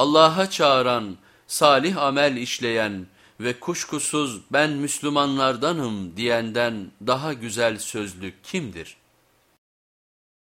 Allah'a çağıran, salih amel işleyen ve kuşkusuz ben Müslümanlardanım diyenden daha güzel sözlü kimdir?''